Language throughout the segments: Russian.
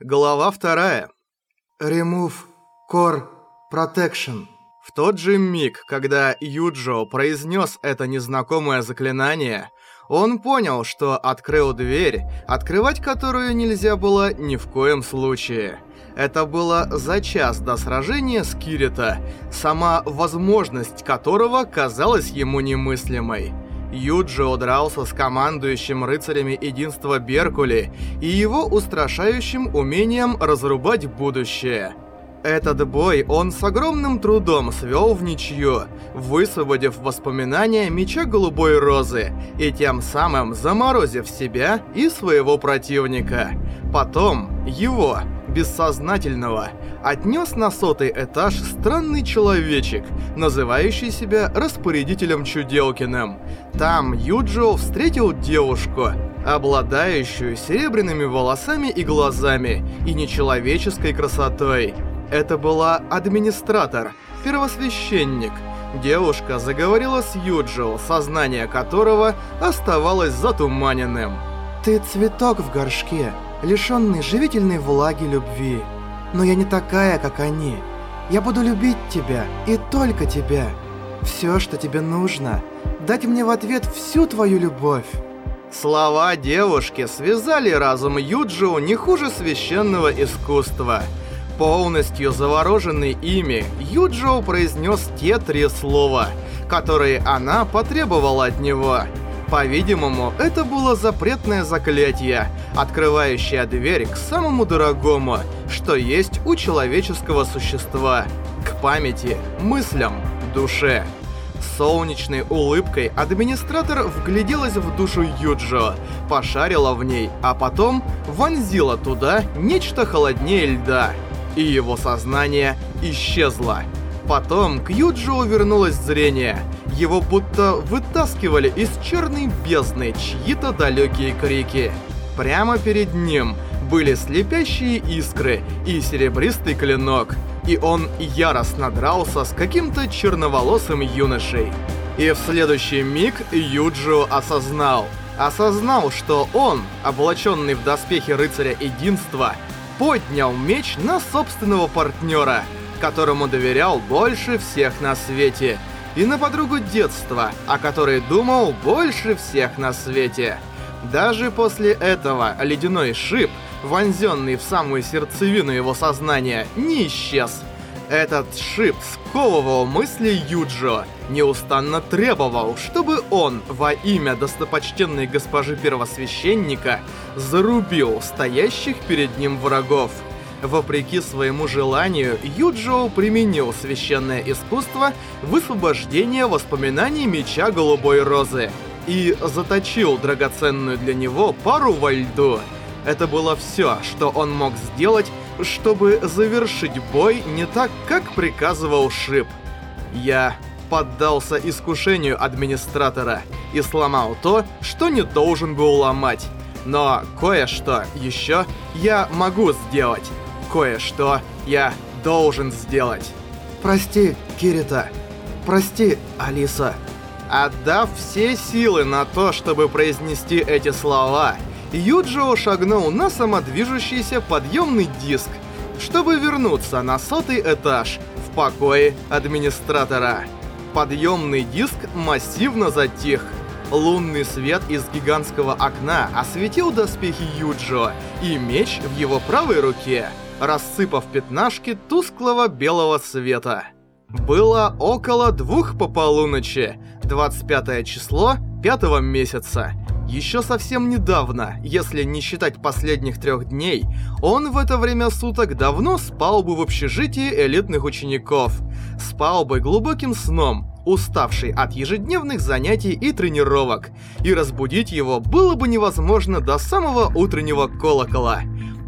Глава вторая. Remove Core Protection. В тот же миг, когда Юджо произнес это незнакомое заклинание, он понял, что открыл дверь, открывать которую нельзя было ни в коем случае. Это было за час до сражения с Кирита, сама возможность которого казалась ему немыслимой. Юджио дрался с командующим рыцарями единства Беркули и его устрашающим умением разрубать будущее. Этот бой он с огромным трудом свел в ничью, высвободив воспоминания Меча Голубой Розы и тем самым заморозив себя и своего противника. Потом его, бессознательного, отнес на сотый этаж странный человечек, называющий себя распорядителем Чуделкиным. Там Юджио встретил девушку, обладающую серебряными волосами и глазами и нечеловеческой красотой. Это была администратор, первосвященник. Девушка заговорила с Юджио, сознание которого оставалось затуманенным. «Ты цветок в горшке, лишённый живительной влаги любви. Но я не такая, как они. Я буду любить тебя и только тебя. Всё, что тебе нужно, дать мне в ответ всю твою любовь». Слова девушки связали разум Юджио не хуже священного искусства – Полностью завороженный ими, Юджоу произнес те три слова, которые она потребовала от него. По-видимому, это было запретное заклятие, открывающее дверь к самому дорогому, что есть у человеческого существа, к памяти, мыслям, душе. Солнечной улыбкой администратор вгляделась в душу Юджо, пошарила в ней, а потом вонзила туда нечто холоднее льда — и его сознание исчезло. Потом к Юджио вернулось зрение. Его будто вытаскивали из черной бездны чьи-то далекие крики. Прямо перед ним были слепящие искры и серебристый клинок, и он яростно дрался с каким-то черноволосым юношей. И в следующий миг Юджио осознал, осознал, что он, облаченный в доспехи рыцаря единства, поднял меч на собственного партнера, которому доверял больше всех на свете, и на подругу детства, о которой думал больше всех на свете. Даже после этого ледяной шип, вонзенный в самую сердцевину его сознания, не исчез. Этот шип сковывал мысли Юджо, неустанно требовал, чтобы он во имя достопочтенной госпожи первосвященника зарубил стоящих перед ним врагов. Вопреки своему желанию, Юджо применил священное искусство высвобождения воспоминаний Меча Голубой Розы и заточил драгоценную для него пару во льду. Это было все, что он мог сделать, чтобы завершить бой не так, как приказывал Шип. Я поддался искушению администратора и сломал то, что не должен был ломать. Но кое-что еще я могу сделать. Кое-что я должен сделать. Прости, Кирита. Прости, Алиса. Отдав все силы на то, чтобы произнести эти слова, Юджио шагнул на самодвижущийся подъемный диск, чтобы вернуться на сотый этаж в покое администратора. Подъемный диск массивно затих. Лунный свет из гигантского окна осветил доспехи Юджио и меч в его правой руке, рассыпав пятнашки тусклого белого света. Было около двух по полуночи, 25 число пятого месяца, еще совсем недавно, если не считать последних трех дней, он в это время суток давно спал бы в общежитии элитных учеников. Спал бы глубоким сном, уставший от ежедневных занятий и тренировок, и разбудить его было бы невозможно до самого утреннего колокола.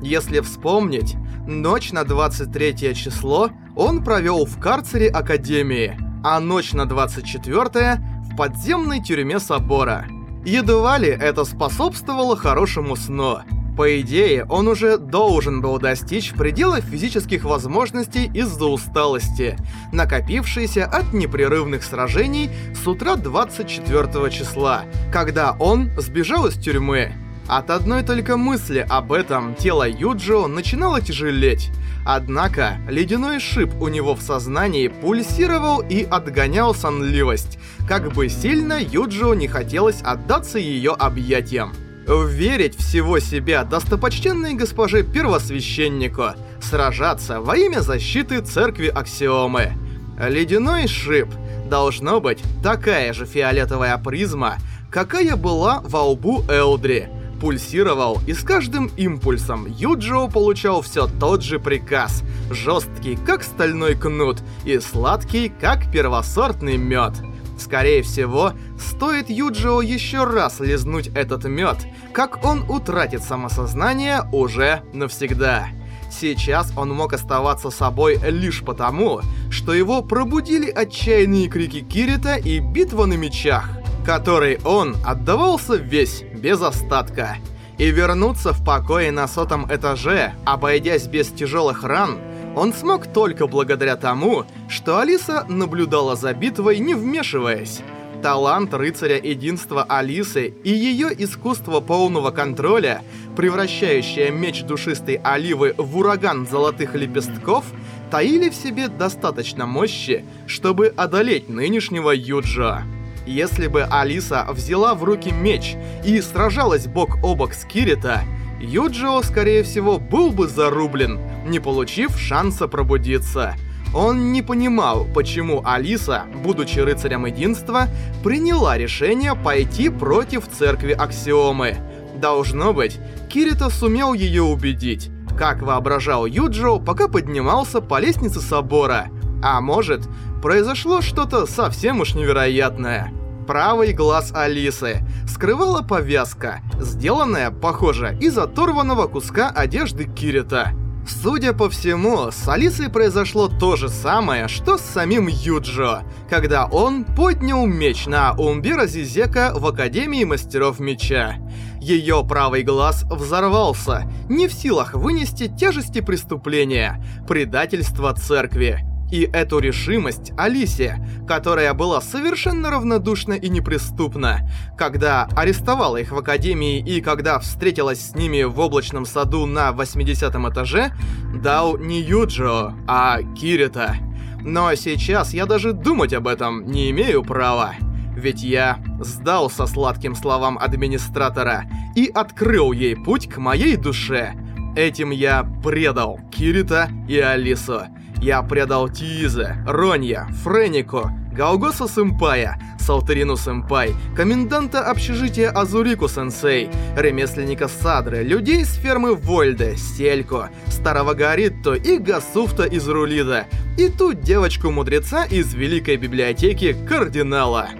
Если вспомнить, ночь на 23 число он провел в карцере Академии, а ночь на 24 в подземной тюрьме собора. Едва ли это способствовало хорошему сну. По идее, он уже должен был достичь предела физических возможностей из-за усталости, накопившейся от непрерывных сражений с утра 24 числа, когда он сбежал из тюрьмы. От одной только мысли об этом тело Юджио начинало тяжелеть. Однако ледяной шип у него в сознании пульсировал и отгонял сонливость, как бы сильно Юджио не хотелось отдаться ее объятиям. Верить всего себя достопочтенной госпоже первосвященнику, сражаться во имя защиты церкви Аксиомы. Ледяной шип должно быть такая же фиолетовая призма, какая была во лбу Элдри – пульсировал, и с каждым импульсом Юджио получал все тот же приказ, жесткий, как стальной кнут, и сладкий, как первосортный мед. Скорее всего, стоит Юджио еще раз лизнуть этот мед, как он утратит самосознание уже навсегда. Сейчас он мог оставаться собой лишь потому, что его пробудили отчаянные крики Кирита и битва на мечах которой он отдавался весь, без остатка. И вернуться в покое на сотом этаже, обойдясь без тяжелых ран, он смог только благодаря тому, что Алиса наблюдала за битвой, не вмешиваясь. Талант рыцаря единства Алисы и ее искусство полного контроля, превращающее меч душистой оливы в ураган золотых лепестков, таили в себе достаточно мощи, чтобы одолеть нынешнего Юджа. Если бы Алиса взяла в руки меч и сражалась бок о бок с Кирита, Юджио, скорее всего, был бы зарублен, не получив шанса пробудиться. Он не понимал, почему Алиса, будучи рыцарем единства, приняла решение пойти против церкви Аксиомы. Должно быть, Кирита сумел ее убедить, как воображал Юджио, пока поднимался по лестнице собора. А может, произошло что-то совсем уж невероятное. Правый глаз Алисы скрывала повязка, сделанная, похоже, из оторванного куска одежды Кирита. Судя по всему, с Алисой произошло то же самое, что с самим Юджо, когда он поднял меч на Умбира Зизека в Академии Мастеров Меча. Ее правый глаз взорвался, не в силах вынести тяжести преступления, предательства церкви. И эту решимость Алисе, которая была совершенно равнодушна и неприступна, когда арестовала их в Академии и когда встретилась с ними в облачном саду на 80 этаже, дал не Юджио, а Кирита. Но сейчас я даже думать об этом не имею права. Ведь я сдался сладким словам администратора и открыл ей путь к моей душе. Этим я предал Кирита и Алису. Я предал Тиизе, Ронья, Френику, Галгоса Сэмпая, Салтерину Сэмпай, коменданта общежития Азурику Сенсей, ремесленника Садры, людей с фермы Вольде, Селько, Старого Гаритто и Гасуфта из Рулида, и ту девочку-мудреца из Великой Библиотеки Кардинала.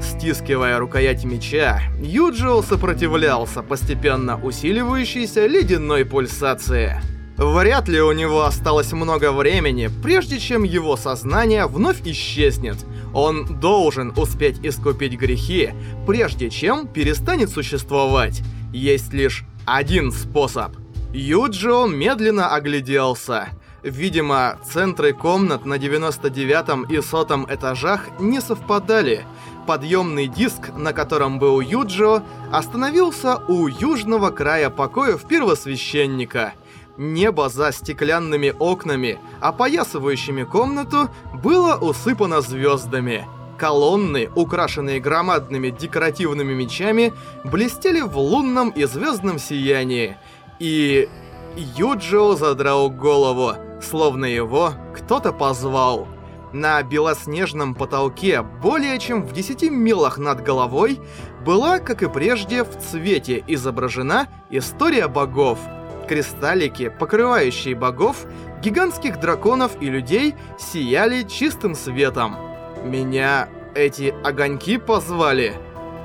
Стискивая рукоять меча, Юджио сопротивлялся постепенно усиливающейся ледяной пульсации. Вряд ли у него осталось много времени, прежде чем его сознание вновь исчезнет. Он должен успеть искупить грехи, прежде чем перестанет существовать. Есть лишь один способ. Юджио медленно огляделся. Видимо, центры комнат на 99 и 100 этажах не совпадали. Подъемный диск, на котором был Юджио, остановился у южного края покоев первосвященника – Небо за стеклянными окнами, опоясывающими комнату, было усыпано звездами. Колонны, украшенные громадными декоративными мечами, блестели в лунном и звездном сиянии. И... Юджио задрал голову, словно его кто-то позвал. На белоснежном потолке, более чем в 10 милах над головой, была, как и прежде, в цвете изображена история богов — Кристаллики, покрывающие богов, гигантских драконов и людей, сияли чистым светом. Меня эти огоньки позвали.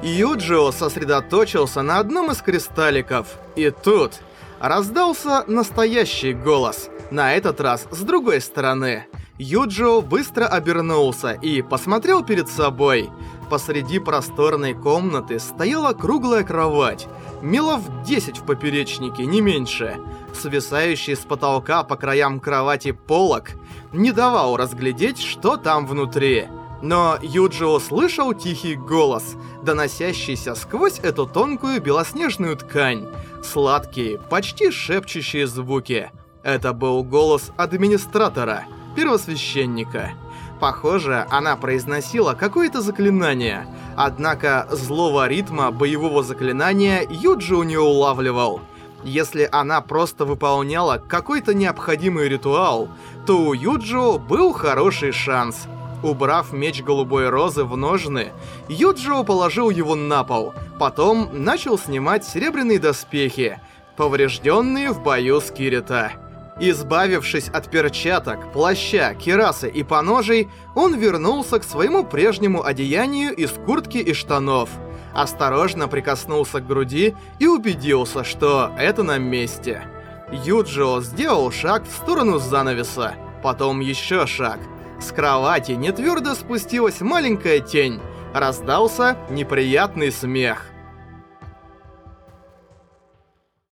Юджио сосредоточился на одном из кристалликов. И тут раздался настоящий голос, на этот раз с другой стороны. Юджио быстро обернулся и посмотрел перед собой. Посреди просторной комнаты стояла круглая кровать, милов 10 в поперечнике, не меньше. Свисающий с потолка по краям кровати полок не давал разглядеть, что там внутри. Но Юджио слышал тихий голос, доносящийся сквозь эту тонкую белоснежную ткань. Сладкие, почти шепчущие звуки. Это был голос администратора, первосвященника. Похоже, она произносила какое-то заклинание, однако злого ритма боевого заклинания Юджио не улавливал. Если она просто выполняла какой-то необходимый ритуал, то у Юджио был хороший шанс. Убрав меч голубой розы в ножны, Юджио положил его на пол, потом начал снимать серебряные доспехи, поврежденные в бою с Кирита. Избавившись от перчаток, плаща, кирасы и поножей, он вернулся к своему прежнему одеянию из куртки и штанов. Осторожно прикоснулся к груди и убедился, что это на месте. Юджио сделал шаг в сторону занавеса, потом еще шаг. С кровати нетвердо спустилась маленькая тень. Раздался неприятный смех.